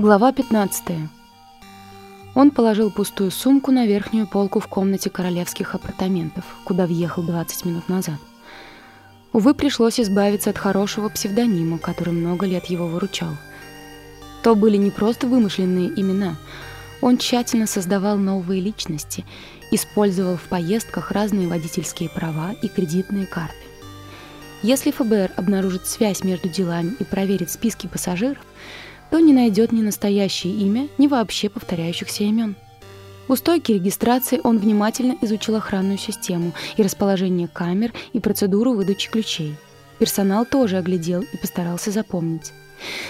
Глава 15. Он положил пустую сумку на верхнюю полку в комнате королевских апартаментов, куда въехал 20 минут назад. Увы, пришлось избавиться от хорошего псевдонима, который много лет его выручал. То были не просто вымышленные имена. Он тщательно создавал новые личности, использовал в поездках разные водительские права и кредитные карты. Если ФБР обнаружит связь между делами и проверит списки пассажиров, то не найдет ни настоящее имя, ни вообще повторяющихся имен. У стойки регистрации он внимательно изучил охранную систему и расположение камер и процедуру выдачи ключей. Персонал тоже оглядел и постарался запомнить.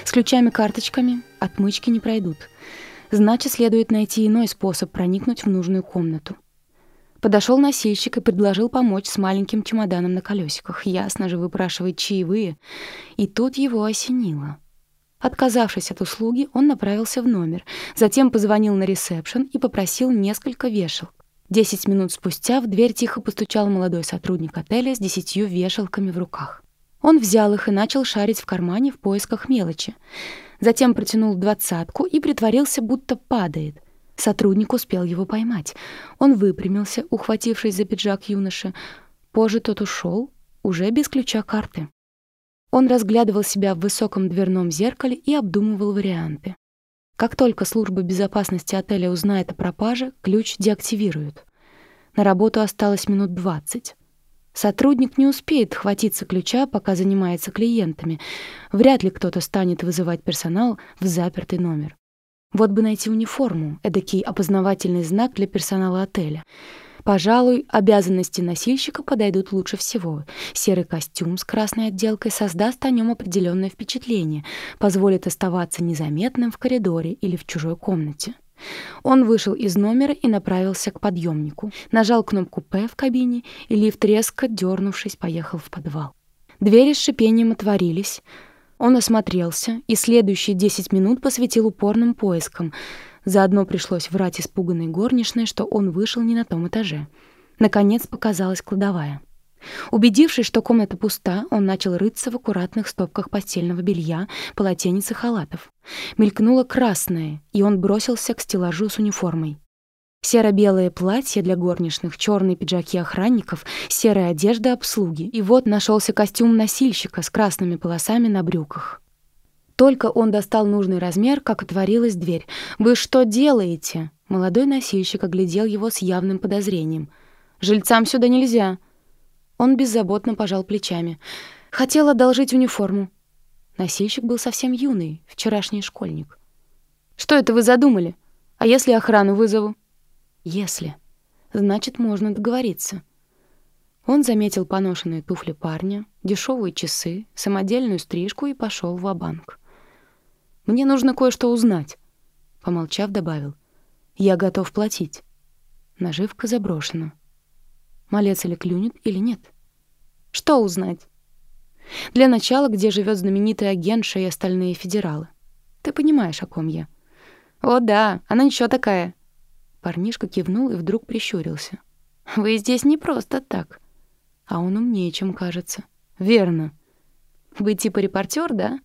С ключами-карточками отмычки не пройдут. Значит, следует найти иной способ проникнуть в нужную комнату. Подошел носильщик и предложил помочь с маленьким чемоданом на колесиках. Ясно же, выпрашивает чаевые. И тут его осенило — Отказавшись от услуги, он направился в номер, затем позвонил на ресепшн и попросил несколько вешалок. Десять минут спустя в дверь тихо постучал молодой сотрудник отеля с десятью вешалками в руках. Он взял их и начал шарить в кармане в поисках мелочи. Затем протянул двадцатку и притворился, будто падает. Сотрудник успел его поймать. Он выпрямился, ухватившись за пиджак юноши. Позже тот ушел, уже без ключа карты. Он разглядывал себя в высоком дверном зеркале и обдумывал варианты. Как только служба безопасности отеля узнает о пропаже, ключ деактивируют. На работу осталось минут 20. Сотрудник не успеет хватиться ключа, пока занимается клиентами. Вряд ли кто-то станет вызывать персонал в запертый номер. Вот бы найти униформу, эдакий опознавательный знак для персонала отеля — Пожалуй, обязанности носильщика подойдут лучше всего. Серый костюм с красной отделкой создаст о нем определенное впечатление, позволит оставаться незаметным в коридоре или в чужой комнате. Он вышел из номера и направился к подъемнику. Нажал кнопку «П» в кабине, и лифт резко, дернувшись, поехал в подвал. Двери с шипением отворились. Он осмотрелся и следующие 10 минут посвятил упорным поискам — Заодно пришлось врать испуганной горничной, что он вышел не на том этаже. Наконец показалась кладовая. Убедившись, что комната пуста, он начал рыться в аккуратных стопках постельного белья, полотенец и халатов. Мелькнуло красное, и он бросился к стеллажу с униформой. Серо-белое платье для горничных, черные пиджаки охранников, серая одежда обслуги. И вот нашелся костюм носильщика с красными полосами на брюках. Только он достал нужный размер, как отворилась дверь. «Вы что делаете?» Молодой носильщик оглядел его с явным подозрением. «Жильцам сюда нельзя». Он беззаботно пожал плечами. «Хотел одолжить униформу». Носильщик был совсем юный, вчерашний школьник. «Что это вы задумали? А если охрану вызову?» «Если. Значит, можно договориться». Он заметил поношенные туфли парня, дешевые часы, самодельную стрижку и пошел в банк мне нужно кое-что узнать. Помолчав, добавил. Я готов платить. Наживка заброшена. Малец или клюнет, или нет? Что узнать? Для начала, где живет знаменитый агентша и остальные федералы. Ты понимаешь, о ком я. О, да, она ничего такая. Парнишка кивнул и вдруг прищурился. Вы здесь не просто так. А он умнее, чем кажется. Верно. Вы типа репортер, да?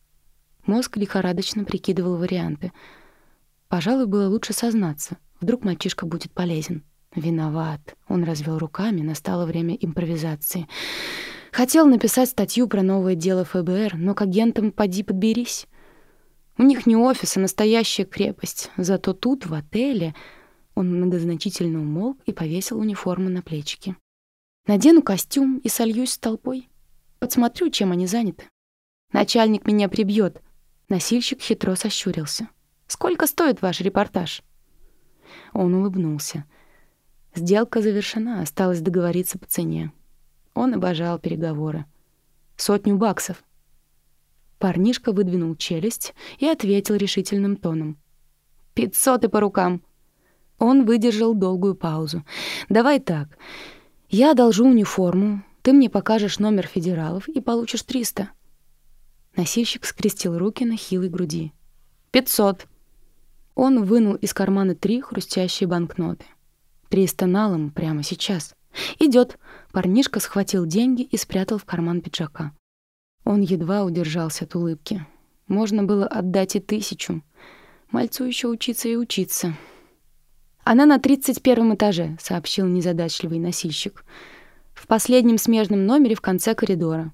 Мозг лихорадочно прикидывал варианты. Пожалуй, было лучше сознаться. Вдруг мальчишка будет полезен. Виноват. Он развел руками, настало время импровизации. Хотел написать статью про новое дело ФБР, но к агентам поди подберись. У них не офис, а настоящая крепость. Зато тут, в отеле, он многозначительно умолк и повесил униформу на плечики. Надену костюм и сольюсь с толпой. Подсмотрю, чем они заняты. Начальник меня прибьет. Носильщик хитро сощурился. «Сколько стоит ваш репортаж?» Он улыбнулся. Сделка завершена, осталось договориться по цене. Он обожал переговоры. «Сотню баксов». Парнишка выдвинул челюсть и ответил решительным тоном. «Пятьсот и по рукам». Он выдержал долгую паузу. «Давай так. Я одолжу униформу, ты мне покажешь номер федералов и получишь триста». Носильщик скрестил руки на хилой груди. «Пятьсот!» Он вынул из кармана три хрустящие банкноты. «Триста налом прямо сейчас. Идет. Парнишка схватил деньги и спрятал в карман пиджака. Он едва удержался от улыбки. Можно было отдать и тысячу. Мальцу еще учиться и учиться. «Она на тридцать первом этаже», — сообщил незадачливый носильщик. «В последнем смежном номере в конце коридора.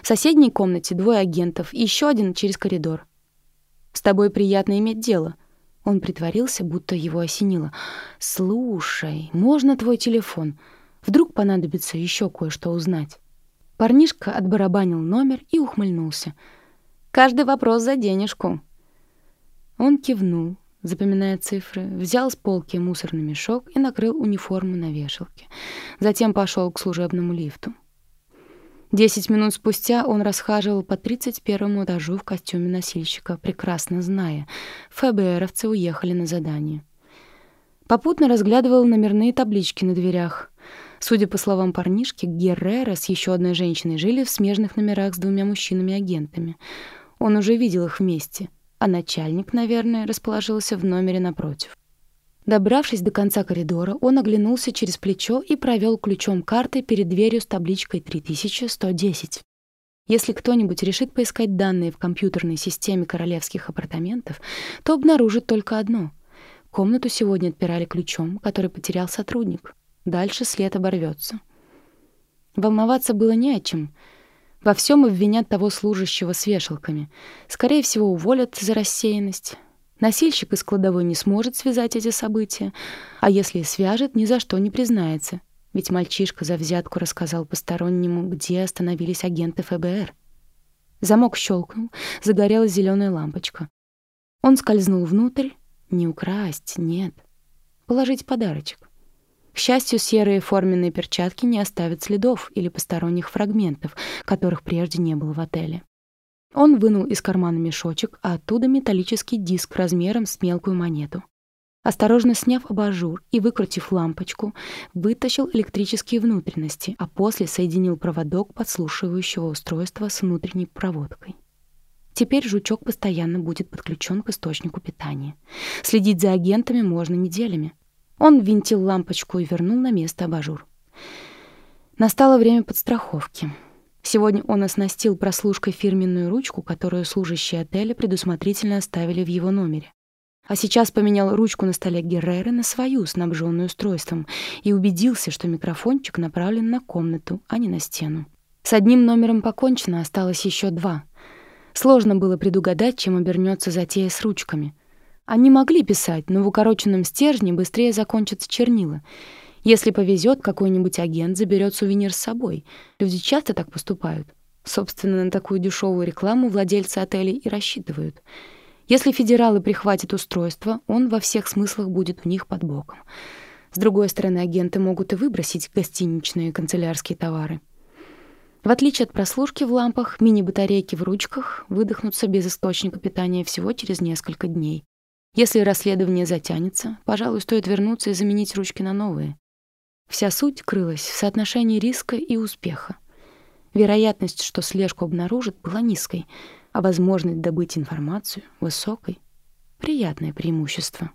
В соседней комнате двое агентов и еще один через коридор. С тобой приятно иметь дело». Он притворился, будто его осенило. «Слушай, можно твой телефон? Вдруг понадобится еще кое-что узнать». Парнишка отбарабанил номер и ухмыльнулся. «Каждый вопрос за денежку». Он кивнул, запоминая цифры, взял с полки мусорный мешок и накрыл униформу на вешалке. Затем пошел к служебному лифту. Десять минут спустя он расхаживал по 31 этажу в костюме носильщика, прекрасно зная, ФБРовцы уехали на задание. Попутно разглядывал номерные таблички на дверях. Судя по словам парнишки, Геррера с еще одной женщиной жили в смежных номерах с двумя мужчинами-агентами. Он уже видел их вместе — а начальник, наверное, расположился в номере напротив. Добравшись до конца коридора, он оглянулся через плечо и провел ключом карты перед дверью с табличкой 3110. Если кто-нибудь решит поискать данные в компьютерной системе королевских апартаментов, то обнаружит только одно. Комнату сегодня отпирали ключом, который потерял сотрудник. Дальше след оборвется. Волноваться было не о чем — во всем обвинят того служащего с вешалками. Скорее всего, уволят за рассеянность. Носильщик из кладовой не сможет связать эти события, а если и свяжет, ни за что не признается. Ведь мальчишка за взятку рассказал постороннему, где остановились агенты ФБР. Замок щелкнул, загорелась зеленая лампочка. Он скользнул внутрь. Не украсть, нет. Положить подарочек. К счастью, серые форменные перчатки не оставят следов или посторонних фрагментов, которых прежде не было в отеле. Он вынул из кармана мешочек, а оттуда металлический диск размером с мелкую монету. Осторожно сняв абажур и выкрутив лампочку, вытащил электрические внутренности, а после соединил проводок подслушивающего устройства с внутренней проводкой. Теперь жучок постоянно будет подключен к источнику питания. Следить за агентами можно неделями. Он винтил лампочку и вернул на место абажур. Настало время подстраховки. Сегодня он оснастил прослушкой фирменную ручку, которую служащие отеля предусмотрительно оставили в его номере. А сейчас поменял ручку на столе Герреры на свою, снабженную устройством, и убедился, что микрофончик направлен на комнату, а не на стену. С одним номером покончено, осталось еще два. Сложно было предугадать, чем обернется затея с ручками — они могли писать, но в укороченном стержне быстрее закончатся чернила. Если повезет, какой-нибудь агент заберет сувенир с собой. Люди часто так поступают. Собственно, на такую дешевую рекламу владельцы отелей и рассчитывают. Если федералы прихватят устройство, он во всех смыслах будет у них под боком. С другой стороны, агенты могут и выбросить гостиничные канцелярские товары. В отличие от прослушки в лампах, мини-батарейки в ручках выдохнутся без источника питания всего через несколько дней. Если расследование затянется, пожалуй, стоит вернуться и заменить ручки на новые. Вся суть крылась в соотношении риска и успеха. Вероятность, что слежку обнаружат, была низкой, а возможность добыть информацию — высокой. Приятное преимущество.